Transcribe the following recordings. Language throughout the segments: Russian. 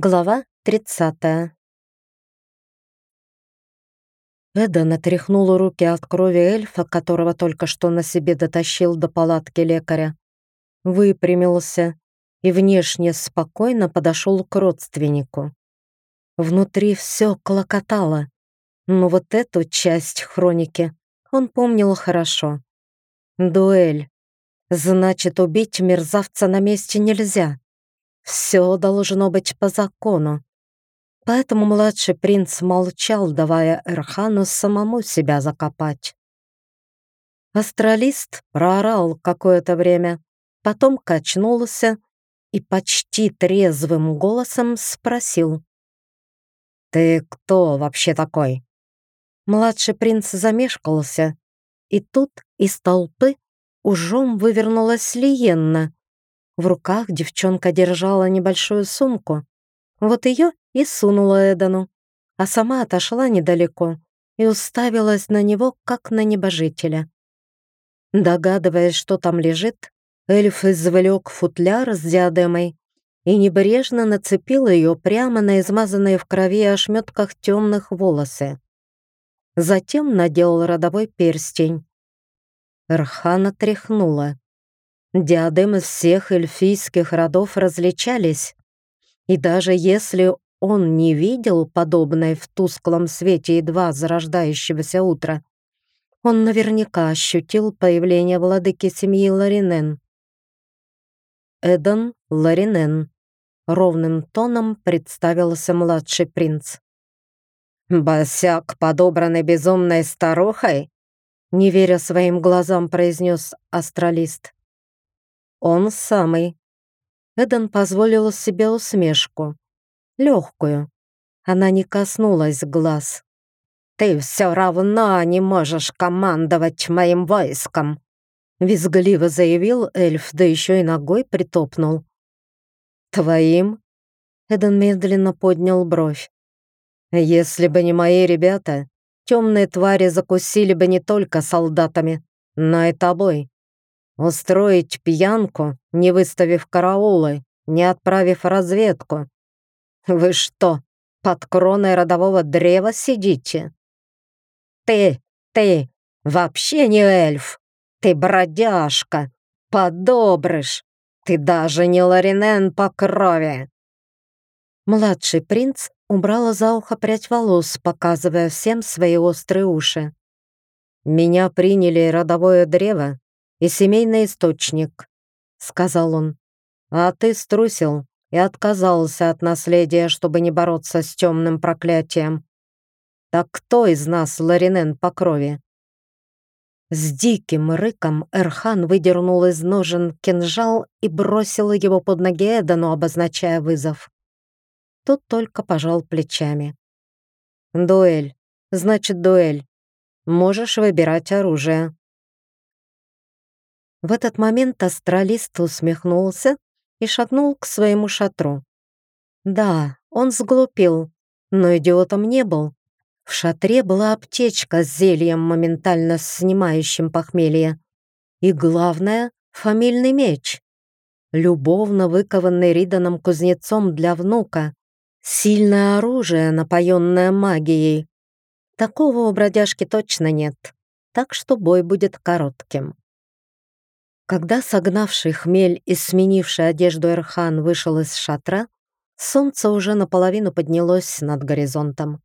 Глава 30. Эдан отряхнул руки от крови эльфа, которого только что на себе дотащил до палатки лекаря. Выпрямился и внешне спокойно подошел к родственнику. Внутри все клокотало, но вот эту часть хроники он помнил хорошо. Дуэль. Значит, убить мерзавца на месте нельзя. Все должно быть по закону. Поэтому младший принц молчал, давая Эрхану самому себя закопать. Астралист проорал какое-то время, потом качнулся и почти трезвым голосом спросил. «Ты кто вообще такой?» Младший принц замешкался, и тут из толпы ужом вывернулась Лиенна, в руках девчонка держала небольшую сумку. Вот ее и сунула Эдану, а сама отошла недалеко и уставилась на него, как на небожителя. Догадываясь, что там лежит, эльф извлек футляр с диадемой и небрежно нацепил ее прямо на измазанные в крови ошметках темных волосы. Затем надел родовой перстень. Рхана тряхнула. Диадемы всех эльфийских родов различались, и даже если он не видел подобной в тусклом свете едва зарождающегося утра, он наверняка ощутил появление владыки семьи Ларинен. Эдан Ларинен. Ровным тоном представился младший принц. «Босяк, подобранный безумной старухой?» Не веря своим глазам, произнес астралист. Он самый. Эден позволил себе усмешку. Легкую. Она не коснулась глаз. «Ты все равно не можешь командовать моим войском!» Визгливо заявил эльф, да еще и ногой притопнул. «Твоим?» Эден медленно поднял бровь. «Если бы не мои ребята, темные твари закусили бы не только солдатами, но и тобой. Устроить пьянку, не выставив караулы, не отправив разведку. Вы что, под кроной родового древа сидите? Ты, ты, вообще не эльф. Ты бродяжка, подобрыш. Ты даже не Ларинен по крови. Младший принц убрала за ухо прядь волос, показывая всем свои острые уши. Меня приняли родовое древо и семейный источник», — сказал он. «А ты струсил и отказался от наследия, чтобы не бороться с темным проклятием. Так кто из нас Ларинен по крови?» С диким рыком Эрхан выдернул из ножен кинжал и бросил его под ноги Эдану, обозначая вызов. Тот только пожал плечами. «Дуэль. Значит, дуэль. Можешь выбирать оружие. В этот момент астралист усмехнулся и шагнул к своему шатру. Да, он сглупил, но идиотом не был. В шатре была аптечка с зельем, моментально снимающим похмелье. И главное — фамильный меч. Любовно выкованный Риданом кузнецом для внука. Сильное оружие, напоенное магией. Такого у бродяжки точно нет, так что бой будет коротким. Когда согнавший хмель и сменивший одежду Эрхан вышел из шатра, солнце уже наполовину поднялось над горизонтом.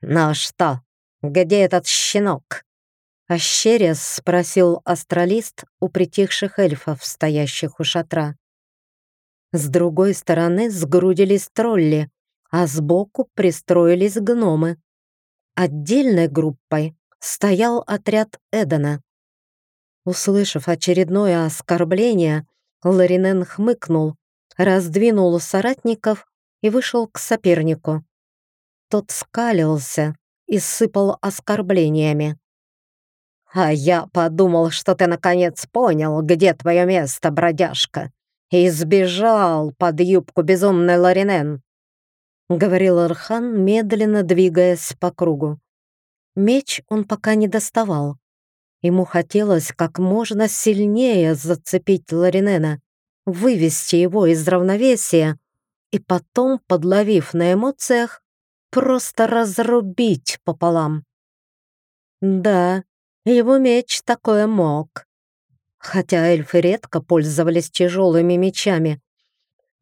«Ну что, где этот щенок?» Ощерясь спросил астралист у притихших эльфов, стоящих у шатра. С другой стороны сгрудились тролли, а сбоку пристроились гномы. Отдельной группой стоял отряд Эдена. Услышав очередное оскорбление, Ларинен хмыкнул, раздвинул соратников и вышел к сопернику. Тот скалился и сыпал оскорблениями. «А я подумал, что ты наконец понял, где твое место, бродяжка, и сбежал под юбку безумной Ларинен», — говорил Архан, медленно двигаясь по кругу. Меч он пока не доставал, Ему хотелось как можно сильнее зацепить Ларинена, вывести его из равновесия и потом, подловив на эмоциях, просто разрубить пополам. Да, его меч такое мог. Хотя эльфы редко пользовались тяжелыми мечами,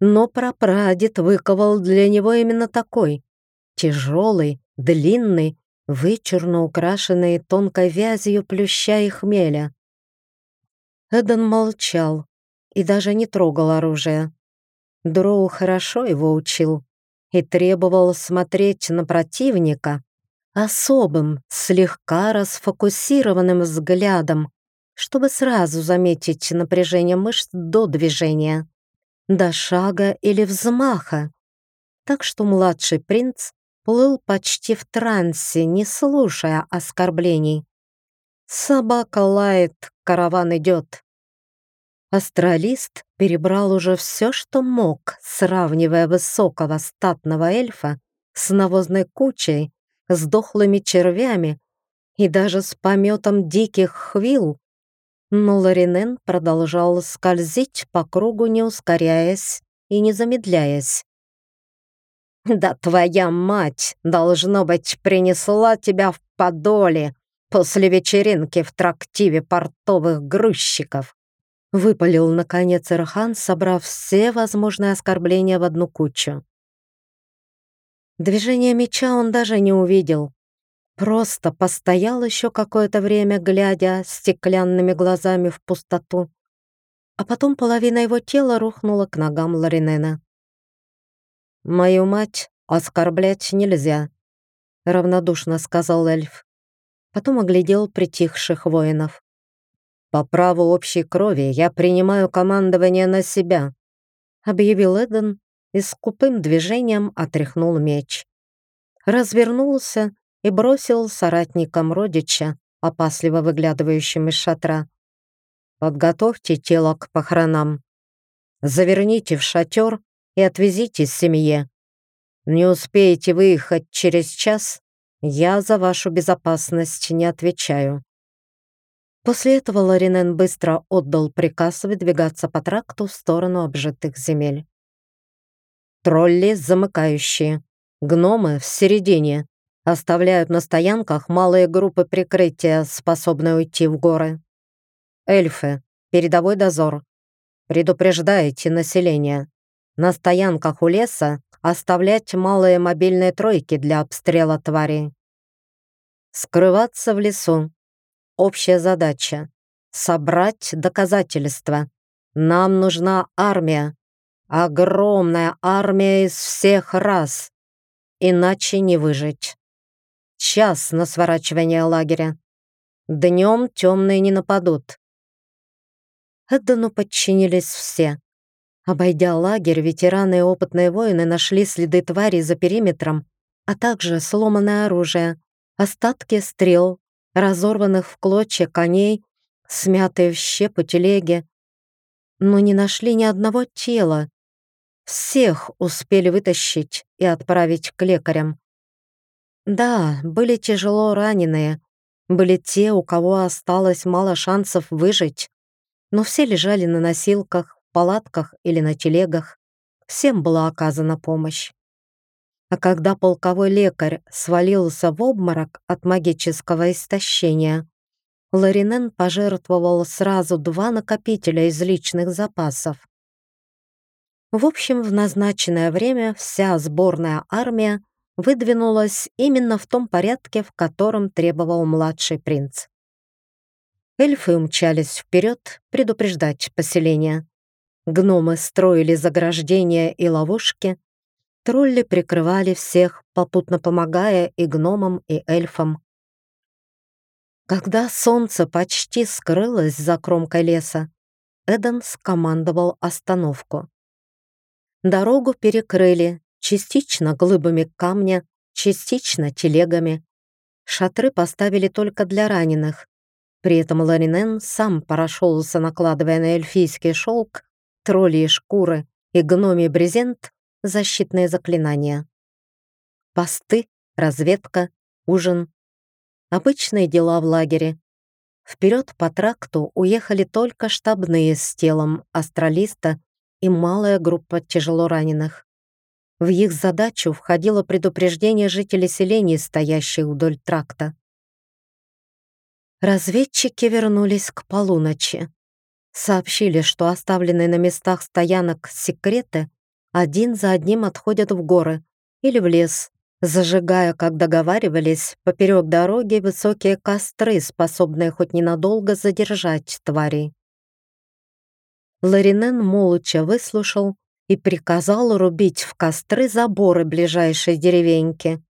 но прапрадед выковал для него именно такой. Тяжелый, длинный, вычурно украшенный тонкой вязью плюща и хмеля. Эден молчал и даже не трогал оружие. Дроу хорошо его учил и требовал смотреть на противника особым, слегка расфокусированным взглядом, чтобы сразу заметить напряжение мышц до движения, до шага или взмаха. Так что младший принц плыл почти в трансе, не слушая оскорблений. Собака лает, караван идет. Астралист перебрал уже все, что мог, сравнивая высокого статного эльфа с навозной кучей, с дохлыми червями и даже с пометом диких хвил, но Ларинен продолжал скользить по кругу, не ускоряясь и не замедляясь. «Да твоя мать, должно быть, принесла тебя в подоле после вечеринки в трактиве портовых грузчиков!» Выпалил, наконец, Ирхан, собрав все возможные оскорбления в одну кучу. Движение меча он даже не увидел. Просто постоял еще какое-то время, глядя стеклянными глазами в пустоту. А потом половина его тела рухнула к ногам Ларинена. «Мою мать оскорблять нельзя», — равнодушно сказал эльф. Потом оглядел притихших воинов. «По праву общей крови я принимаю командование на себя», — объявил Эден и скупым движением отряхнул меч. Развернулся и бросил соратникам родича, опасливо выглядывающим из шатра. «Подготовьте тело к похоронам. Заверните в шатер и отвезите семье. Не успеете выехать через час, я за вашу безопасность не отвечаю». После этого Ларинен быстро отдал приказ выдвигаться по тракту в сторону обжитых земель. Тролли замыкающие, гномы в середине, оставляют на стоянках малые группы прикрытия, способные уйти в горы. Эльфы, передовой дозор. Предупреждаете население. На стоянках у леса оставлять малые мобильные тройки для обстрела тварей. Скрываться в лесу. Общая задача — собрать доказательства. Нам нужна армия. Огромная армия из всех рас. Иначе не выжить. Час на сворачивание лагеря. Днем темные не нападут. Эддану подчинились все. Обойдя лагерь, ветераны и опытные воины нашли следы твари за периметром, а также сломанное оружие, остатки стрел, разорванных в клочья коней, смятые в щепу телеги. Но не нашли ни одного тела. Всех успели вытащить и отправить к лекарям. Да, были тяжело раненые, были те, у кого осталось мало шансов выжить, но все лежали на носилках, палатках или на телегах. Всем была оказана помощь. А когда полковой лекарь свалился в обморок от магического истощения, Ларинен пожертвовал сразу два накопителя из личных запасов. В общем, в назначенное время вся сборная армия выдвинулась именно в том порядке, в котором требовал младший принц. Эльфы умчались вперед предупреждать поселение. Гномы строили заграждения и ловушки, тролли прикрывали всех, попутно помогая и гномам, и эльфам. Когда солнце почти скрылось за кромкой леса, Эден скомандовал остановку. Дорогу перекрыли, частично глыбами камня, частично телегами. Шатры поставили только для раненых. При этом Ларинен сам прошелся, накладывая на эльфийский шелк, тролли шкуры и гномий брезент защитные заклинания. Посты, разведка, ужин. Обычные дела в лагере. Вперед по тракту уехали только штабные с телом астралиста и малая группа тяжело раненых. В их задачу входило предупреждение жителей селений, стоящих вдоль тракта. Разведчики вернулись к полуночи. Сообщили, что оставленные на местах стоянок секреты один за одним отходят в горы или в лес, зажигая, как договаривались, поперек дороги высокие костры, способные хоть ненадолго задержать тварей. Ларинен молча выслушал и приказал рубить в костры заборы ближайшей деревеньки.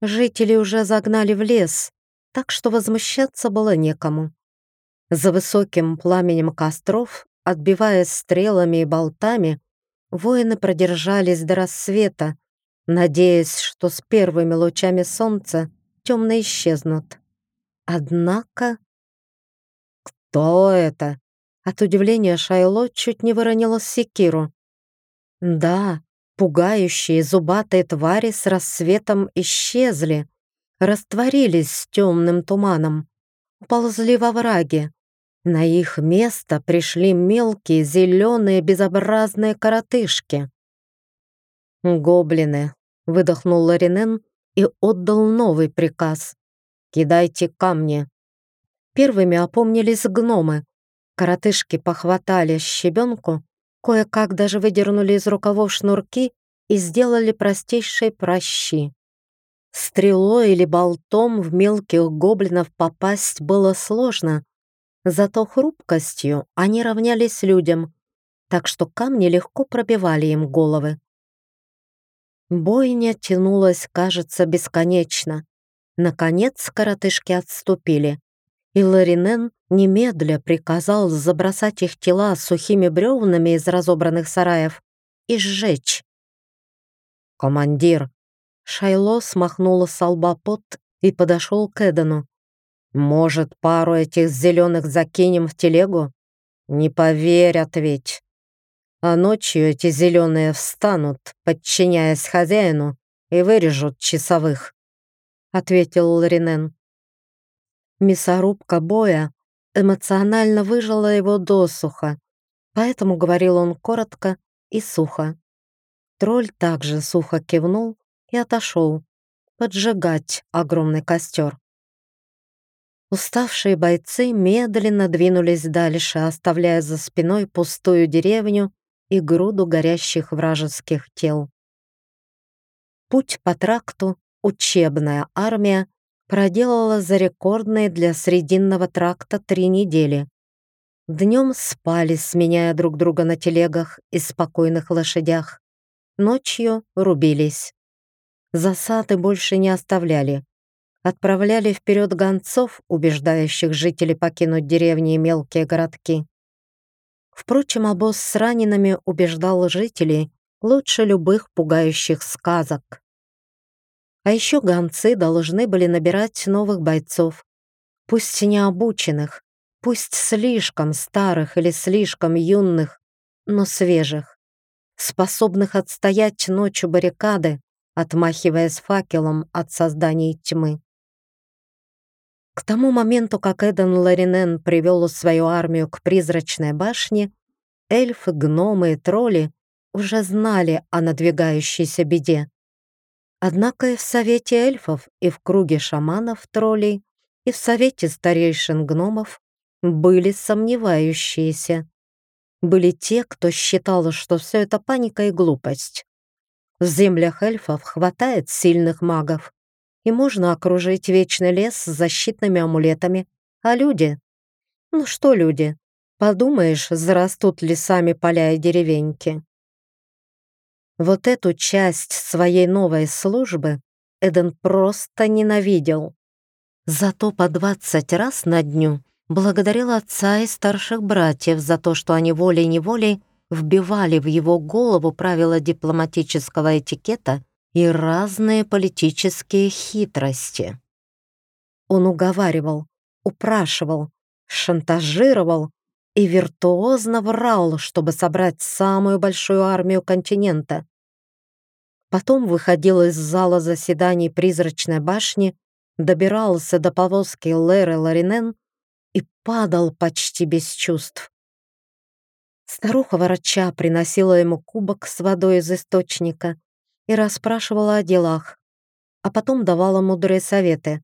Жители уже загнали в лес, так что возмущаться было некому. За высоким пламенем костров, отбиваясь стрелами и болтами, воины продержались до рассвета, надеясь, что с первыми лучами солнца темно исчезнут. Однако... «Кто это?» От удивления Шайло чуть не выронила секиру. Да, пугающие зубатые твари с рассветом исчезли, растворились с темным туманом, уползли во враги. На их место пришли мелкие, зеленые, безобразные коротышки. «Гоблины», — выдохнул Ларинен и отдал новый приказ. «Кидайте камни». Первыми опомнились гномы. Коротышки похватали щебенку, кое-как даже выдернули из рукавов шнурки и сделали простейшие прощи. Стрелой или болтом в мелких гоблинов попасть было сложно, зато хрупкостью они равнялись людям, так что камни легко пробивали им головы. Бойня тянулась, кажется, бесконечно. Наконец коротышки отступили, и Ларинен немедля приказал забросать их тела сухими бревнами из разобранных сараев и сжечь. «Командир!» Шайло смахнула с лба пот и подошел к Эдену. «Может, пару этих зеленых закинем в телегу? Не поверят ведь. А ночью эти зеленые встанут, подчиняясь хозяину, и вырежут часовых», — ответил Ларинен. Мясорубка боя эмоционально выжила его досуха, поэтому говорил он коротко и сухо. Тролль также сухо кивнул и отошел поджигать огромный костер. Уставшие бойцы медленно двинулись дальше, оставляя за спиной пустую деревню и груду горящих вражеских тел. Путь по тракту учебная армия проделала за рекордные для Срединного тракта три недели. Днем спали, сменяя друг друга на телегах и спокойных лошадях. Ночью рубились. Засады больше не оставляли. Отправляли вперед гонцов, убеждающих жителей покинуть деревни и мелкие городки. Впрочем, обоз с ранеными убеждал жителей лучше любых пугающих сказок. А еще гонцы должны были набирать новых бойцов, пусть необученных, пусть слишком старых или слишком юных, но свежих, способных отстоять ночью баррикады, отмахиваясь факелом от создания тьмы. К тому моменту, как Эден Ларинен привел свою армию к призрачной башне, эльфы, гномы и тролли уже знали о надвигающейся беде. Однако и в Совете эльфов, и в круге шаманов-троллей, и в Совете старейшин гномов были сомневающиеся. Были те, кто считал, что все это паника и глупость. В землях эльфов хватает сильных магов, и можно окружить вечный лес защитными амулетами. А люди? Ну что люди? Подумаешь, зарастут лесами поля и деревеньки. Вот эту часть своей новой службы Эден просто ненавидел. Зато по двадцать раз на дню благодарил отца и старших братьев за то, что они волей-неволей вбивали в его голову правила дипломатического этикета и разные политические хитрости. Он уговаривал, упрашивал, шантажировал и виртуозно врал, чтобы собрать самую большую армию континента. Потом выходил из зала заседаний призрачной башни, добирался до повозки Леры Ларинен и падал почти без чувств. Старуха-врача приносила ему кубок с водой из источника, и расспрашивала о делах, а потом давала мудрые советы.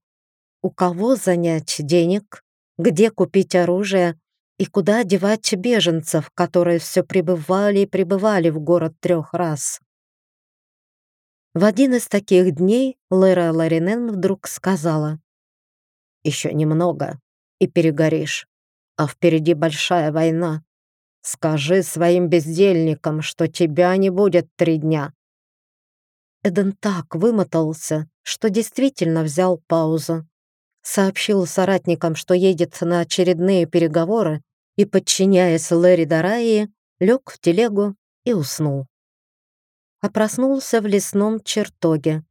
У кого занять денег, где купить оружие и куда девать беженцев, которые все прибывали и прибывали в город трех раз. В один из таких дней Лера Ларинен вдруг сказала, «Еще немного, и перегоришь, а впереди большая война. Скажи своим бездельникам, что тебя не будет три дня». Эден так вымотался, что действительно взял паузу сообщил соратникам, что едет на очередные переговоры и, подчиняясь Лэри Дараи, лег в телегу и уснул. А проснулся в лесном чертоге.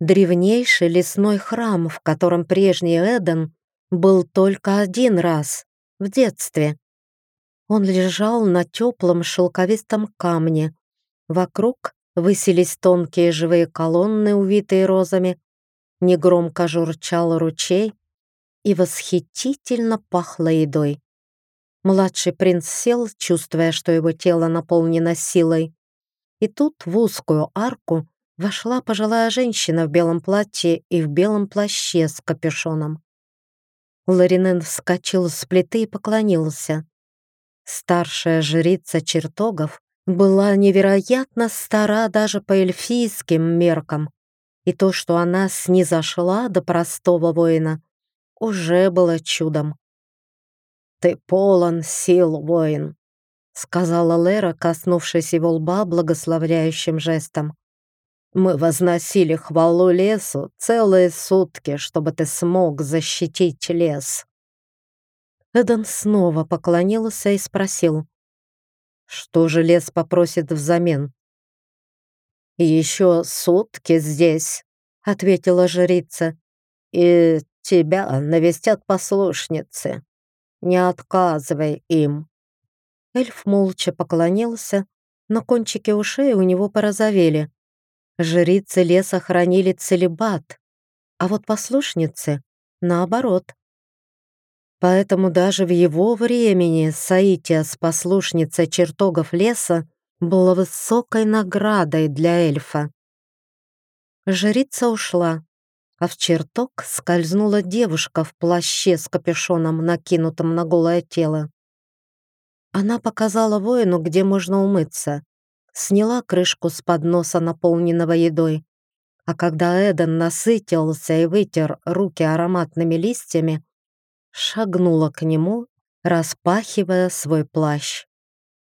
Древнейший лесной храм, в котором прежний Эден был только один раз, в детстве. Он лежал на теплом шелковистом камне. Вокруг высились тонкие живые колонны, увитые розами, негромко журчал ручей и восхитительно пахло едой. Младший принц сел, чувствуя, что его тело наполнено силой. И тут в узкую арку вошла пожилая женщина в белом платье и в белом плаще с капюшоном. Ларинен вскочил с плиты и поклонился. Старшая жрица чертогов была невероятно стара даже по эльфийским меркам и то, что она снизошла до простого воина, уже было чудом. «Ты полон сил, воин», — сказала Лера, коснувшись его лба благословляющим жестом. «Мы возносили хвалу лесу целые сутки, чтобы ты смог защитить лес». Эден снова поклонился и спросил, «Что же лес попросит взамен?» «Еще сутки здесь», — ответила жрица. «И тебя навестят послушницы. Не отказывай им». Эльф молча поклонился, но кончики ушей у него порозовели. Жрицы леса хранили целебат, а вот послушницы — наоборот. Поэтому даже в его времени Саития с послушницей чертогов леса было высокой наградой для эльфа. Жрица ушла, а в чертог скользнула девушка в плаще с капюшоном, накинутым на голое тело. Она показала воину, где можно умыться, сняла крышку с подноса, наполненного едой, а когда Эден насытился и вытер руки ароматными листьями, шагнула к нему, распахивая свой плащ.